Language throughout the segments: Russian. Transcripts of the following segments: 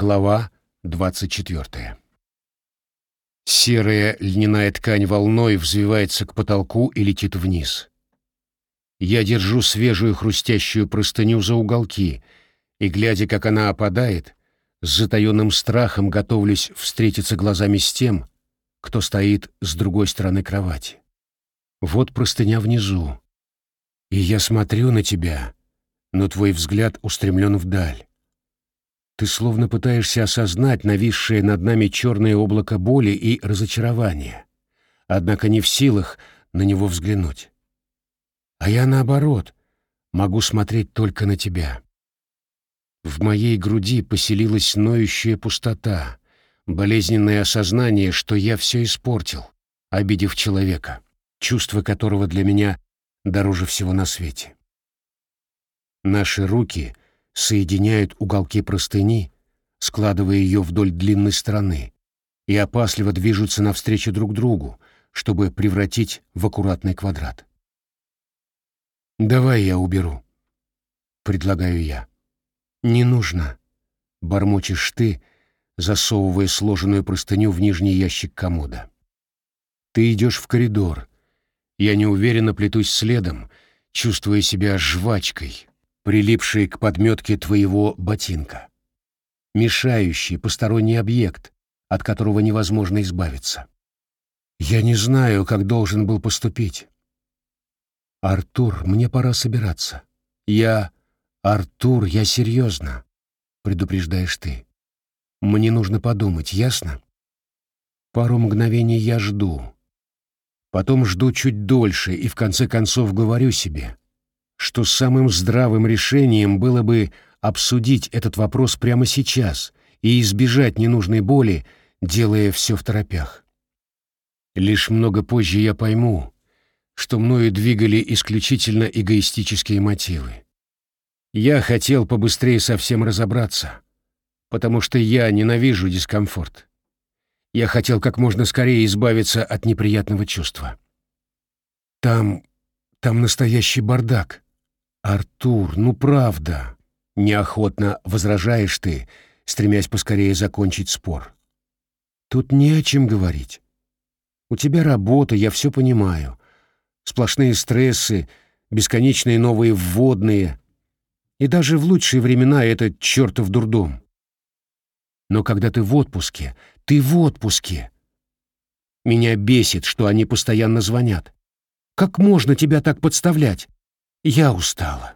Глава 24. Серая льняная ткань волной взвивается к потолку и летит вниз. Я держу свежую хрустящую простыню за уголки, и, глядя, как она опадает, с затаенным страхом готовлюсь встретиться глазами с тем, кто стоит с другой стороны кровати. Вот простыня внизу, и я смотрю на тебя, но твой взгляд устремлен вдаль. Ты словно пытаешься осознать нависшее над нами черное облако боли и разочарования, однако не в силах на него взглянуть. А я, наоборот, могу смотреть только на тебя. В моей груди поселилась ноющая пустота, болезненное осознание, что я все испортил, обидев человека, чувство которого для меня дороже всего на свете. Наши руки соединяют уголки простыни, складывая ее вдоль длинной стороны, и опасливо движутся навстречу друг другу, чтобы превратить в аккуратный квадрат. «Давай я уберу», — предлагаю я. «Не нужно», — бормочешь ты, засовывая сложенную простыню в нижний ящик комода. Ты идешь в коридор. Я неуверенно плетусь следом, чувствуя себя жвачкой, прилипший к подметке твоего ботинка. Мешающий посторонний объект, от которого невозможно избавиться. Я не знаю, как должен был поступить. Артур, мне пора собираться. Я... Артур, я серьезно, предупреждаешь ты. Мне нужно подумать, ясно? Пару мгновений я жду. Потом жду чуть дольше и в конце концов говорю себе, что самым здравым решением было бы обсудить этот вопрос прямо сейчас и избежать ненужной боли, делая все в торопях. Лишь много позже я пойму, что мною двигали исключительно эгоистические мотивы. Я хотел побыстрее совсем разобраться, потому что я ненавижу дискомфорт. Я хотел как можно скорее избавиться от неприятного чувства. Там... там настоящий бардак. «Артур, ну правда!» — неохотно возражаешь ты, стремясь поскорее закончить спор. «Тут не о чем говорить. У тебя работа, я все понимаю. Сплошные стрессы, бесконечные новые вводные. И даже в лучшие времена это чертов дурдом. Но когда ты в отпуске, ты в отпуске. Меня бесит, что они постоянно звонят. Как можно тебя так подставлять? Я устала.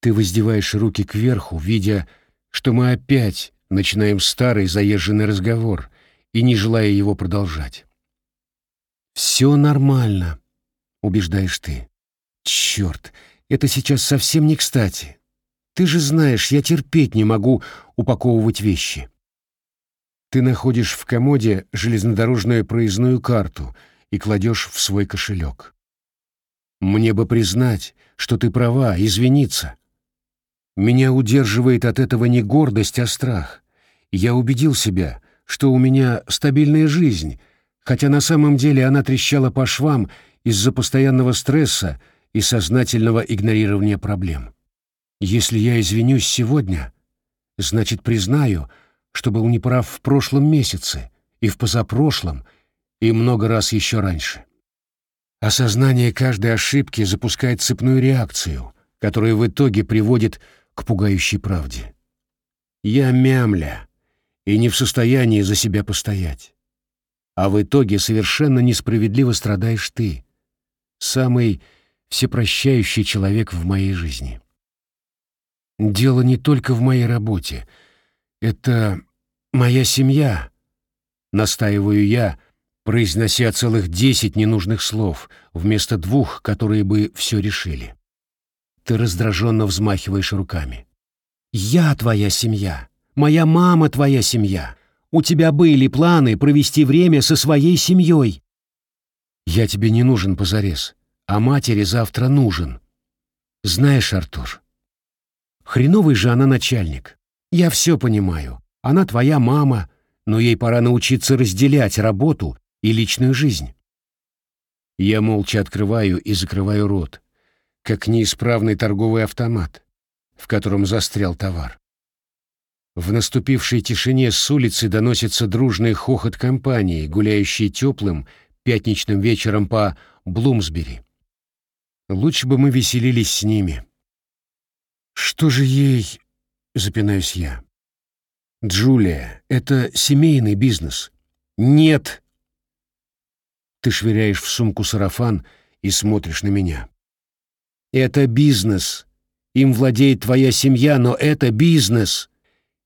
Ты воздеваешь руки кверху, видя, что мы опять начинаем старый заезженный разговор и не желая его продолжать. «Все нормально», — убеждаешь ты. «Черт, это сейчас совсем не кстати. Ты же знаешь, я терпеть не могу упаковывать вещи». Ты находишь в комоде железнодорожную проездную карту и кладешь в свой кошелек. Мне бы признать, что ты права, извиниться. Меня удерживает от этого не гордость, а страх. Я убедил себя, что у меня стабильная жизнь, хотя на самом деле она трещала по швам из-за постоянного стресса и сознательного игнорирования проблем. Если я извинюсь сегодня, значит признаю, что был неправ в прошлом месяце и в позапрошлом, и много раз еще раньше. Осознание каждой ошибки запускает цепную реакцию, которая в итоге приводит к пугающей правде. Я мямля и не в состоянии за себя постоять. А в итоге совершенно несправедливо страдаешь ты, самый всепрощающий человек в моей жизни. Дело не только в моей работе. Это моя семья, настаиваю я, произнося целых десять ненужных слов, вместо двух, которые бы все решили. Ты раздраженно взмахиваешь руками. «Я твоя семья. Моя мама твоя семья. У тебя были планы провести время со своей семьей». «Я тебе не нужен позарез, а матери завтра нужен. Знаешь, Артур, хреновый же она начальник. Я все понимаю. Она твоя мама, но ей пора научиться разделять работу и личную жизнь. Я молча открываю и закрываю рот, как неисправный торговый автомат, в котором застрял товар. В наступившей тишине с улицы доносится дружный хохот компании, гуляющей теплым пятничным вечером по Блумсбери. Лучше бы мы веселились с ними. Что же ей... Запинаюсь я. Джулия, это семейный бизнес. Нет. Ты швыряешь в сумку сарафан и смотришь на меня. Это бизнес. Им владеет твоя семья, но это бизнес.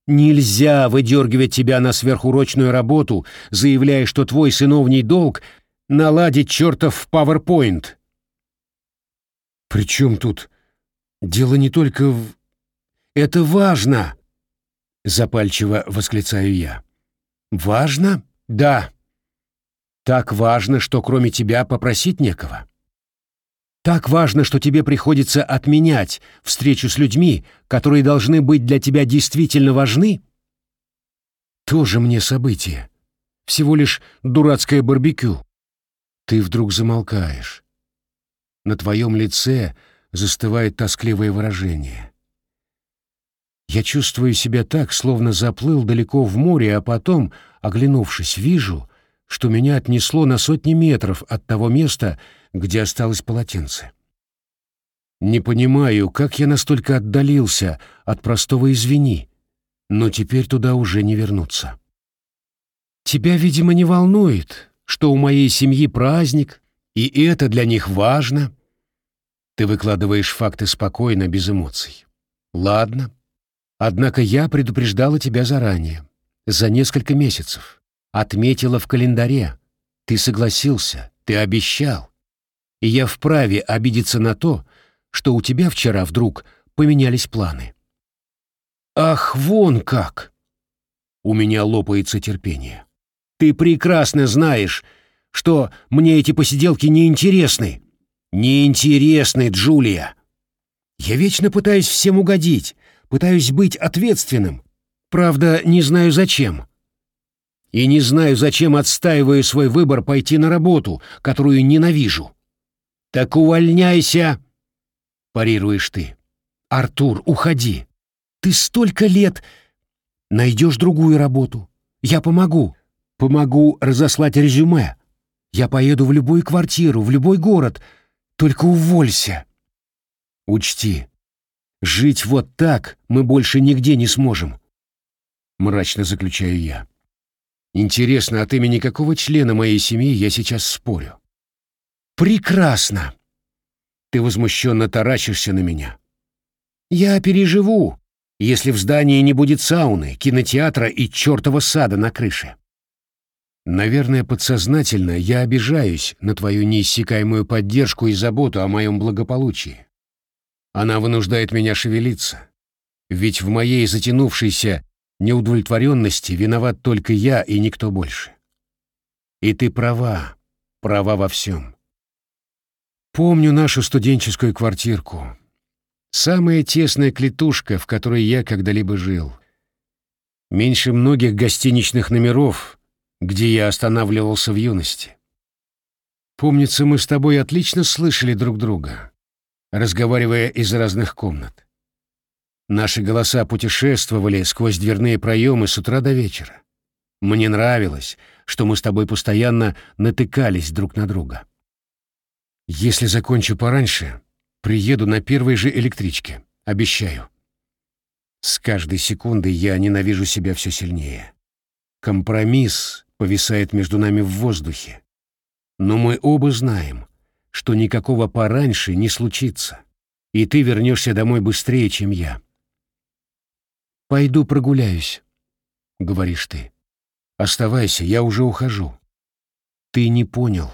Нельзя выдергивать тебя на сверхурочную работу, заявляя, что твой сыновний долг — наладить чертов PowerPoint. При чем тут? Дело не только в... Это важно! Запальчиво восклицаю я. Важно? Да. Так важно, что кроме тебя попросить некого. Так важно, что тебе приходится отменять встречу с людьми, которые должны быть для тебя действительно важны? Тоже мне событие. Всего лишь дурацкое барбекю. Ты вдруг замолкаешь. На твоем лице застывает тоскливое выражение. Я чувствую себя так, словно заплыл далеко в море, а потом, оглянувшись, вижу, что меня отнесло на сотни метров от того места, где осталось полотенце. Не понимаю, как я настолько отдалился от простого «извини», но теперь туда уже не вернуться. Тебя, видимо, не волнует, что у моей семьи праздник, и это для них важно. Ты выкладываешь факты спокойно, без эмоций. Ладно. Однако я предупреждала тебя заранее, за несколько месяцев. Отметила в календаре. Ты согласился, ты обещал и я вправе обидеться на то, что у тебя вчера вдруг поменялись планы. Ах, вон как! У меня лопается терпение. Ты прекрасно знаешь, что мне эти посиделки неинтересны. Неинтересны, Джулия. Я вечно пытаюсь всем угодить, пытаюсь быть ответственным. Правда, не знаю зачем. И не знаю, зачем отстаиваю свой выбор пойти на работу, которую ненавижу. «Так увольняйся!» — парируешь ты. «Артур, уходи! Ты столько лет...» «Найдешь другую работу. Я помогу. Помогу разослать резюме. Я поеду в любую квартиру, в любой город. Только уволься!» «Учти, жить вот так мы больше нигде не сможем», — мрачно заключаю я. «Интересно, от имени какого члена моей семьи я сейчас спорю?» Прекрасно. Ты возмущенно таращишься на меня. Я переживу, если в здании не будет сауны, кинотеатра и чертова сада на крыше. Наверное, подсознательно я обижаюсь на твою неиссякаемую поддержку и заботу о моем благополучии. Она вынуждает меня шевелиться. Ведь в моей затянувшейся неудовлетворенности виноват только я и никто больше. И ты права, права во всем. Помню нашу студенческую квартирку. Самая тесная клетушка, в которой я когда-либо жил. Меньше многих гостиничных номеров, где я останавливался в юности. Помнится, мы с тобой отлично слышали друг друга, разговаривая из разных комнат. Наши голоса путешествовали сквозь дверные проемы с утра до вечера. Мне нравилось, что мы с тобой постоянно натыкались друг на друга. Если закончу пораньше, приеду на первой же электричке, обещаю. С каждой секундой я ненавижу себя все сильнее. Компромисс повисает между нами в воздухе. Но мы оба знаем, что никакого пораньше не случится, и ты вернешься домой быстрее, чем я. «Пойду прогуляюсь», — говоришь ты. «Оставайся, я уже ухожу». Ты не понял.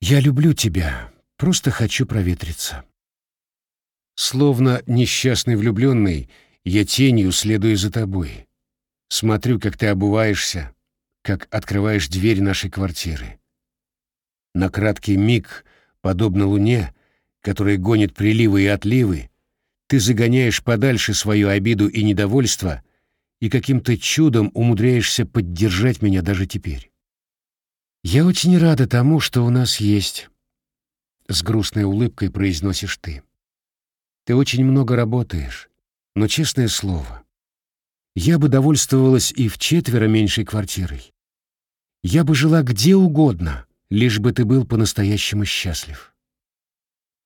Я люблю тебя, просто хочу проветриться. Словно несчастный влюбленный, я тенью следую за тобой. Смотрю, как ты обуваешься, как открываешь дверь нашей квартиры. На краткий миг, подобно луне, которая гонит приливы и отливы, ты загоняешь подальше свою обиду и недовольство и каким-то чудом умудряешься поддержать меня даже теперь. «Я очень рада тому, что у нас есть», — с грустной улыбкой произносишь ты. «Ты очень много работаешь, но, честное слово, я бы довольствовалась и в четверо меньшей квартирой. Я бы жила где угодно, лишь бы ты был по-настоящему счастлив.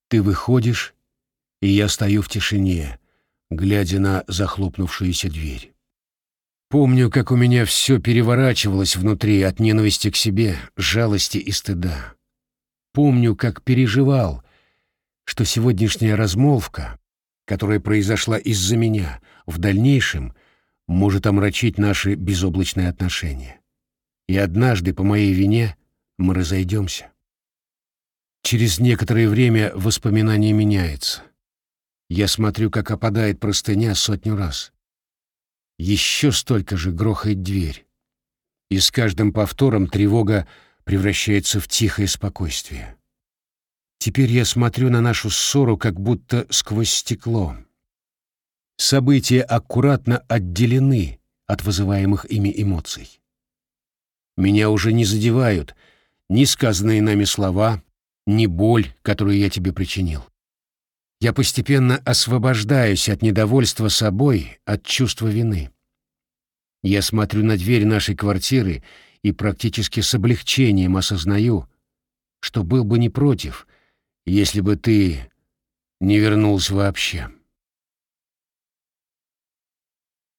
Ты выходишь, и я стою в тишине, глядя на захлопнувшуюся дверь. Помню, как у меня все переворачивалось внутри от ненависти к себе, жалости и стыда. Помню, как переживал, что сегодняшняя размолвка, которая произошла из-за меня, в дальнейшем может омрачить наши безоблачные отношения. И однажды, по моей вине, мы разойдемся. Через некоторое время воспоминание меняется. Я смотрю, как опадает простыня сотню раз. Еще столько же грохает дверь. И с каждым повтором тревога превращается в тихое спокойствие. Теперь я смотрю на нашу ссору как будто сквозь стекло. События аккуратно отделены от вызываемых ими эмоций. Меня уже не задевают ни сказанные нами слова, ни боль, которую я тебе причинил. Я постепенно освобождаюсь от недовольства собой, от чувства вины. Я смотрю на дверь нашей квартиры и практически с облегчением осознаю, что был бы не против, если бы ты не вернулся вообще.